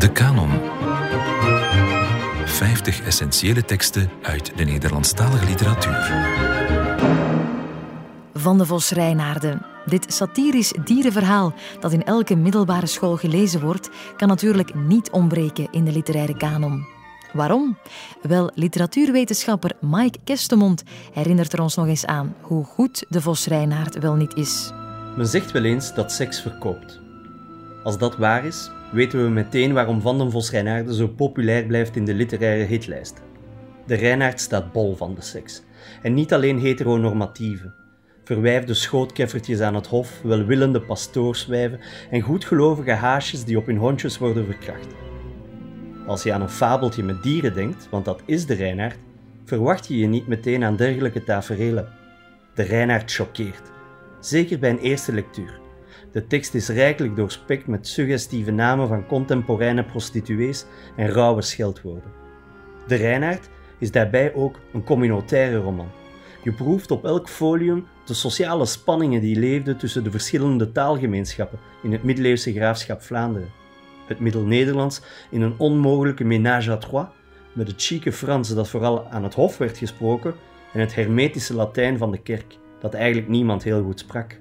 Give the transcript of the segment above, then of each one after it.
De Canon. 50 essentiële teksten uit de Nederlandstalige literatuur. Van de Vos Reinaarden. Dit satirisch dierenverhaal dat in elke middelbare school gelezen wordt, kan natuurlijk niet ontbreken in de literaire kanon. Waarom? Wel, literatuurwetenschapper Mike Kestemond herinnert er ons nog eens aan hoe goed de Vos Reinaard wel niet is. Men zegt wel eens dat seks verkoopt. Als dat waar is, weten we meteen waarom Van den Vos Reinaarden zo populair blijft in de literaire hitlijst. De Reinaard staat bol van de seks. En niet alleen heteronormatieve. Verwijfde schootkeffertjes aan het hof, welwillende pastoorswijven en goedgelovige haasjes die op hun hondjes worden verkracht. Als je aan een fabeltje met dieren denkt, want dat is de Reinaard, verwacht je je niet meteen aan dergelijke taferelen. De Reinaard choqueert, zeker bij een eerste lectuur. De tekst is rijkelijk doorspekt met suggestieve namen van contemporaine prostituees en rauwe scheldwoorden. De Reinaard is daarbij ook een communautaire roman. Je proeft op elk folium de sociale spanningen die leefden tussen de verschillende taalgemeenschappen in het middeleeuwse graafschap Vlaanderen. Het Middel-Nederlands in een onmogelijke ménage à trois, met het chique Frans dat vooral aan het hof werd gesproken en het hermetische Latijn van de kerk, dat eigenlijk niemand heel goed sprak.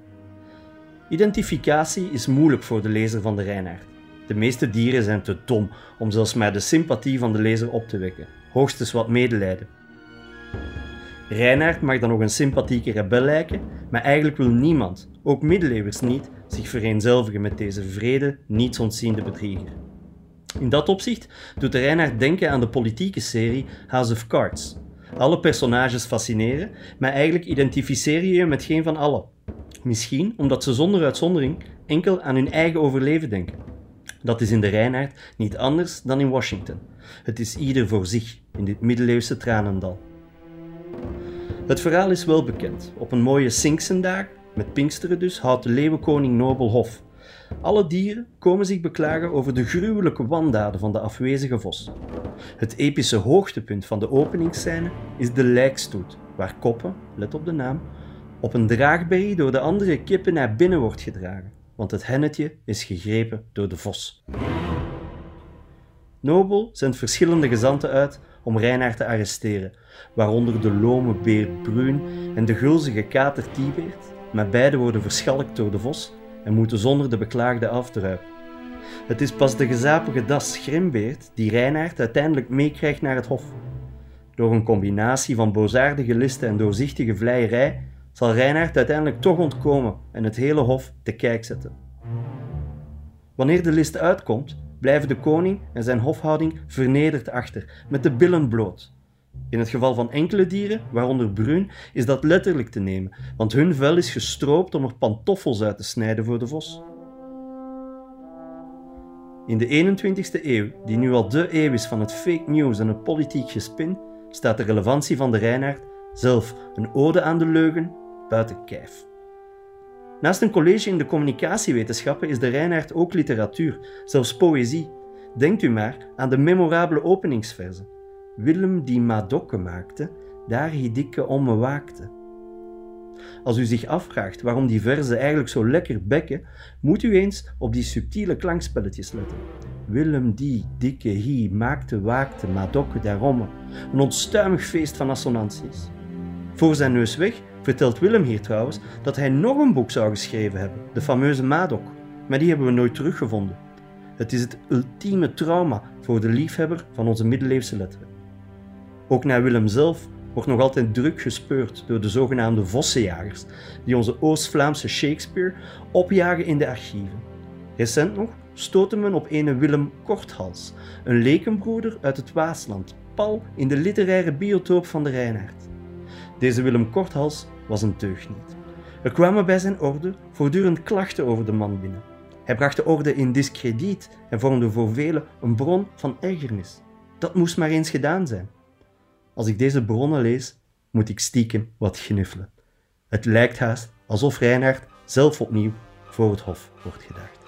Identificatie is moeilijk voor de lezer van de Reinaard. De meeste dieren zijn te dom om zelfs maar de sympathie van de lezer op te wekken, hoogstens wat medelijden. Reinaard mag dan nog een sympathieke rebel lijken, maar eigenlijk wil niemand, ook middeleeuwers niet, zich vereenzelvigen met deze vrede, nietsontziende bedrieger. In dat opzicht doet de Reinaard denken aan de politieke serie House of Cards. Alle personages fascineren, maar eigenlijk identificeer je je met geen van allen. Misschien omdat ze zonder uitzondering enkel aan hun eigen overleven denken. Dat is in de Reinaard niet anders dan in Washington. Het is ieder voor zich in dit middeleeuwse tranendal. Het verhaal is wel bekend. Op een mooie Sinksendag, met Pinksteren dus, houdt de leeuwenkoning Nobel hof. Alle dieren komen zich beklagen over de gruwelijke wandaden van de afwezige vos. Het epische hoogtepunt van de openingsscène is de lijkstoet, waar koppen, let op de naam, op een draagberry door de andere kippen naar binnen wordt gedragen, want het hennetje is gegrepen door de vos. Nobel zendt verschillende gezanten uit om Reinaard te arresteren, waaronder de lome beer Bruin en de gulzige kater Tibert, maar beide worden verschalkt door de vos en moeten zonder de beklaagde afdruipen. Het is pas de gezapige das Grimbeert die Reinaard uiteindelijk meekrijgt naar het hof. Door een combinatie van boosaardige listen en doorzichtige vleierij zal Reinaard uiteindelijk toch ontkomen en het hele hof te kijk zetten. Wanneer de list uitkomt, blijven de koning en zijn hofhouding vernederd achter, met de billen bloot. In het geval van enkele dieren, waaronder Bruin, is dat letterlijk te nemen, want hun vel is gestroopt om er pantoffels uit te snijden voor de vos. In de 21ste eeuw, die nu al de eeuw is van het fake news en het politiek gespin, staat de relevantie van de Reinaard zelf een ode aan de leugen buiten kijf. Naast een college in de communicatiewetenschappen is de Reinaard ook literatuur, zelfs poëzie. Denkt u maar aan de memorabele openingsverzen. Willem die Madokke maakte, daar hij dikke om me waakte. Als u zich afvraagt waarom die verzen eigenlijk zo lekker bekken, moet u eens op die subtiele klankspelletjes letten. Willem die dikke hie maakte waakte Madokke daarom. Een onstuimig feest van assonanties. Voor zijn neus weg vertelt Willem hier trouwens dat hij nog een boek zou geschreven hebben, de fameuze Madok, maar die hebben we nooit teruggevonden. Het is het ultieme trauma voor de liefhebber van onze middeleeuwse letteren. Ook naar Willem zelf wordt nog altijd druk gespeurd door de zogenaamde vossenjagers, die onze Oost-Vlaamse Shakespeare opjagen in de archieven. Recent nog stoten men op ene Willem Korthals, een lekenbroeder uit het Waasland, pal in de literaire biotoop van de Reinaard. Deze Willem Korthals was een deugniet. Er kwamen bij zijn orde voortdurend klachten over de man binnen. Hij bracht de orde in discrediet en vormde voor velen een bron van ergernis. Dat moest maar eens gedaan zijn. Als ik deze bronnen lees, moet ik stiekem wat gnuffelen. Het lijkt haast alsof Reinhard zelf opnieuw voor het hof wordt gedaagd.